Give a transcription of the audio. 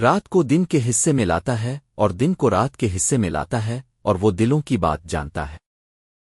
رات کو دن کے حصے میں لاتا ہے اور دن کو رات کے حصے میں لاتا ہے اور وہ دلوں کی بات جانتا ہے۔